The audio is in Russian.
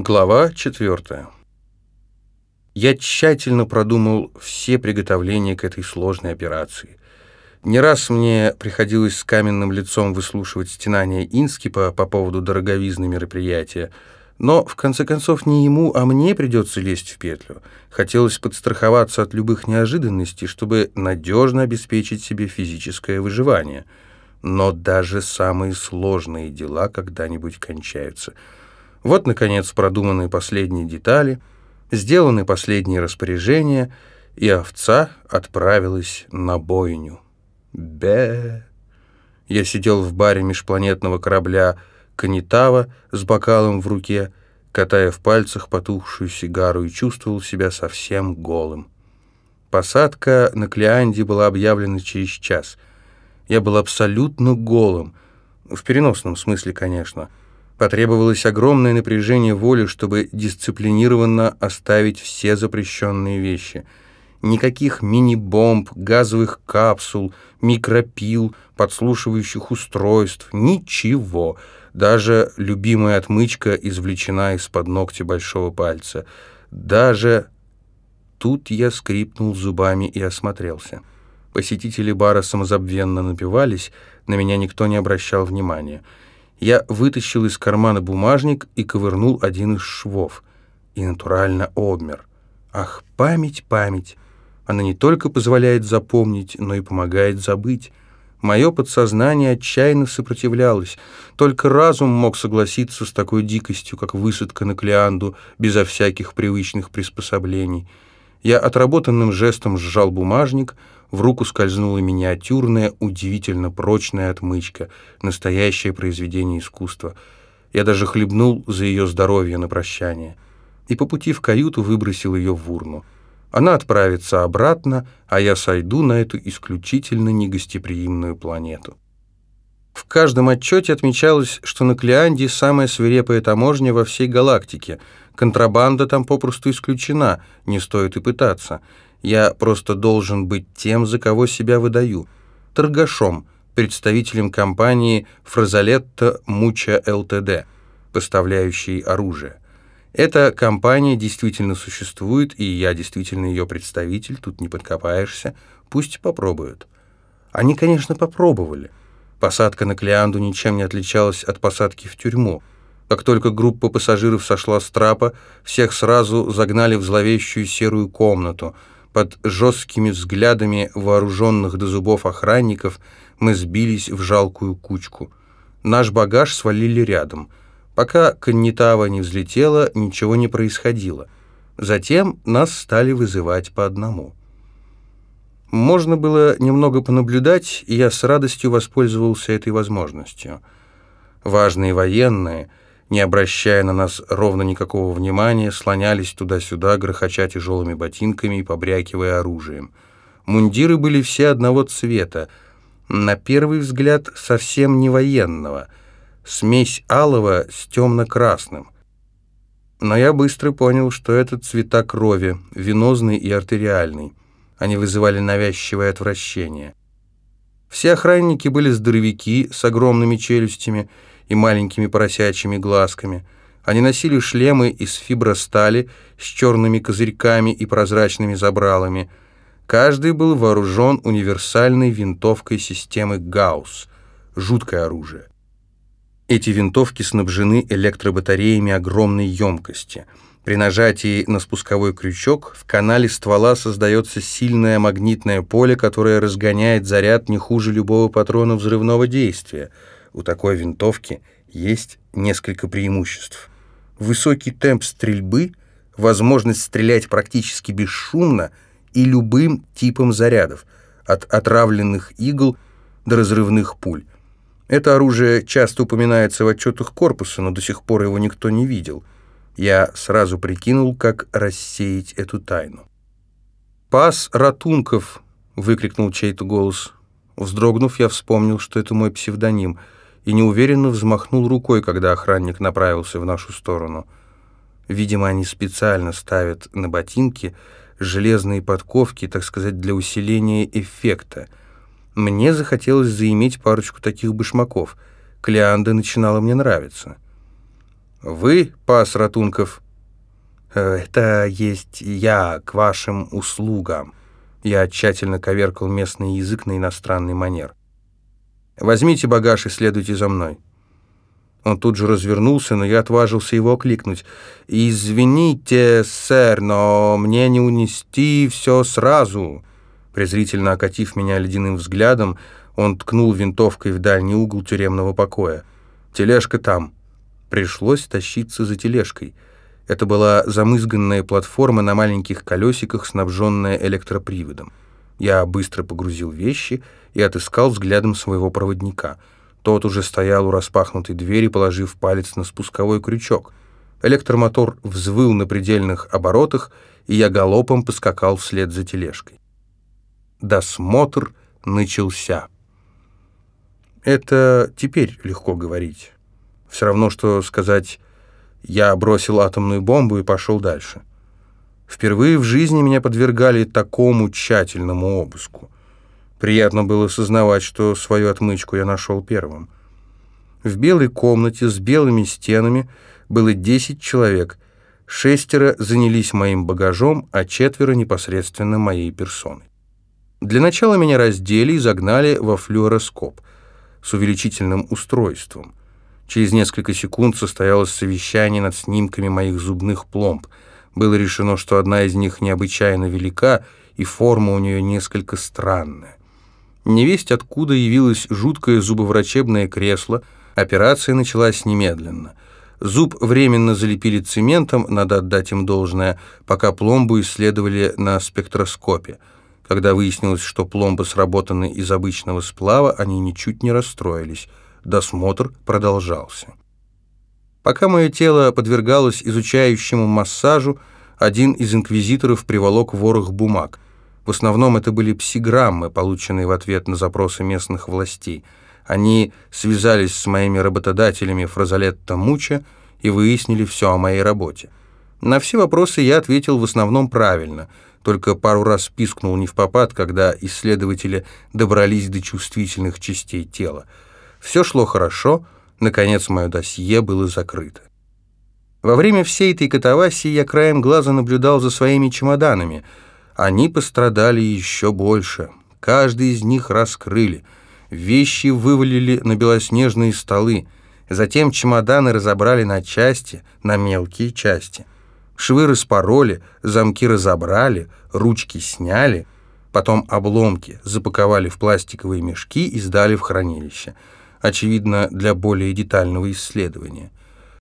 Глава 4. Я тщательно продумал все приготовления к этой сложной операции. Не раз мне приходилось с каменным лицом выслушивать стенания Инскипа по поводу дороговизны мероприятия, но, в конце концов, не ему, а мне придется лезть в петлю. Хотелось подстраховаться от любых неожиданностей, чтобы надежно обеспечить себе физическое выживание. Но даже самые сложные дела когда-нибудь кончаются — вот, наконец, продуманы последние детали, сделаны последние распоряжения, и овца отправилась на бойню. Бе. Я сидел в баре межпланетного корабля «Канитава» с бокалом в руке, катая в пальцах потухшую сигару и чувствовал себя совсем голым. Посадка на Клеанде была объявлена через час. Я был абсолютно голым, в переносном смысле, конечно — Потребовалось огромное напряжение воли, чтобы дисциплинированно оставить все запрещенные вещи. Никаких мини-бомб, газовых капсул, микропил, подслушивающих устройств, ничего. Даже любимая отмычка извлечена из-под ногтя большого пальца. Даже... Тут я скрипнул зубами и осмотрелся. Посетители бара самозабвенно напивались, на меня никто не обращал внимания. Я вытащил из кармана бумажник и ковырнул один из швов. И натурально обмер. Ах, память, память. Она не только позволяет запомнить, но и помогает забыть. Мое подсознание отчаянно сопротивлялось. Только разум мог согласиться с такой дикостью, как высадка на Клеанду, безо всяких привычных приспособлений. Я отработанным жестом сжал бумажник — в руку скользнула миниатюрная, удивительно прочная отмычка, настоящее произведение искусства. Я даже хлебнул за ее здоровье на прощание. И по пути в каюту выбросил ее в урну. Она отправится обратно, а я сойду на эту исключительно негостеприимную планету. В каждом отчете отмечалось, что на Клеанде самая свирепая таможня во всей галактике. Контрабанда там попросту исключена, не стоит и пытаться. Я просто должен быть тем, за кого себя выдаю. Торгашом, представителем компании «Фразолетто Муча ЛТД», поставляющей оружие. Эта компания действительно существует, и я действительно ее представитель, тут не подкопаешься. Пусть попробуют. Они, конечно, попробовали. Посадка на Клеанду ничем не отличалась от посадки в тюрьму. Как только группа пассажиров сошла с трапа, всех сразу загнали в зловещую серую комнату — под жесткими взглядами вооруженных до зубов охранников мы сбились в жалкую кучку. Наш багаж свалили рядом. Пока Каннитава не взлетела, ничего не происходило. Затем нас стали вызывать по одному. Можно было немного понаблюдать, и я с радостью воспользовался этой возможностью. Важные военные — не обращая на нас ровно никакого внимания, слонялись туда-сюда, грохоча тяжелыми ботинками и побрякивая оружием. Мундиры были все одного цвета, на первый взгляд совсем не военного, смесь алого с темно-красным. Но я быстро понял, что это цвета крови, венозный и артериальный. Они вызывали навязчивое отвращение. Все охранники были здоровяки с огромными челюстями, и маленькими поросячьими глазками. Они носили шлемы из фибростали с черными козырьками и прозрачными забралами. Каждый был вооружен универсальной винтовкой системы Гаусс. Жуткое оружие. Эти винтовки снабжены электробатареями огромной емкости. При нажатии на спусковой крючок в канале ствола создается сильное магнитное поле, которое разгоняет заряд не хуже любого патрона взрывного действия – у такой винтовки есть несколько преимуществ. Высокий темп стрельбы, возможность стрелять практически бесшумно и любым типом зарядов, от отравленных игл до разрывных пуль. Это оружие часто упоминается в отчетах корпуса, но до сих пор его никто не видел. Я сразу прикинул, как рассеять эту тайну. «Пас Ратунков!» — выкрикнул чей-то голос. Вздрогнув, я вспомнил, что это мой псевдоним — и неуверенно взмахнул рукой, когда охранник направился в нашу сторону. Видимо, они специально ставят на ботинки железные подковки, так сказать, для усиления эффекта. Мне захотелось заиметь парочку таких башмаков. Клеанда начинала мне нравиться. «Вы, пас Ратунков?» «Э, «Это есть я к вашим услугам». Я тщательно коверкал местный язык на иностранный манер. «Возьмите багаж и следуйте за мной». Он тут же развернулся, но я отважился его окликнуть. «Извините, сэр, но мне не унести все сразу». Презрительно окатив меня ледяным взглядом, он ткнул винтовкой в дальний угол тюремного покоя. «Тележка там». Пришлось тащиться за тележкой. Это была замызганная платформа на маленьких колесиках, снабженная электроприводом. Я быстро погрузил вещи и отыскал взглядом своего проводника. Тот уже стоял у распахнутой двери, положив палец на спусковой крючок. Электромотор взвыл на предельных оборотах, и я галопом поскакал вслед за тележкой. Досмотр начался. Это теперь легко говорить. Все равно, что сказать «я бросил атомную бомбу и пошел дальше». Впервые в жизни меня подвергали такому тщательному обыску. Приятно было сознавать, что свою отмычку я нашел первым. В белой комнате с белыми стенами было 10 человек. Шестеро занялись моим багажом, а четверо непосредственно моей персоной. Для начала меня раздели и загнали во флюороскоп с увеличительным устройством. Через несколько секунд состоялось совещание над снимками моих зубных пломб. Было решено, что одна из них необычайно велика, и форма у нее несколько странная. Невесть откуда явилось жуткое зубоврачебное кресло, операция началась немедленно. Зуб временно залепили цементом, надо отдать им должное, пока пломбу исследовали на спектроскопе. Когда выяснилось, что пломбы сработаны из обычного сплава, они ничуть не расстроились. Досмотр продолжался. Пока мое тело подвергалось изучающему массажу, один из инквизиторов приволок ворох бумаг. В основном это были псиграммы, полученные в ответ на запросы местных властей. Они связались с моими работодателями Фразолетто Муча и выяснили все о моей работе. На все вопросы я ответил в основном правильно, только пару раз пискнул не в попад, когда исследователи добрались до чувствительных частей тела. Все шло хорошо, наконец мое досье было закрыто. Во время всей этой катавасии я краем глаза наблюдал за своими чемоданами. Они пострадали еще больше. Каждый из них раскрыли. Вещи вывалили на белоснежные столы. Затем чемоданы разобрали на части, на мелкие части. Швы распороли, замки разобрали, ручки сняли. Потом обломки запаковали в пластиковые мешки и сдали в хранилище очевидно, для более детального исследования –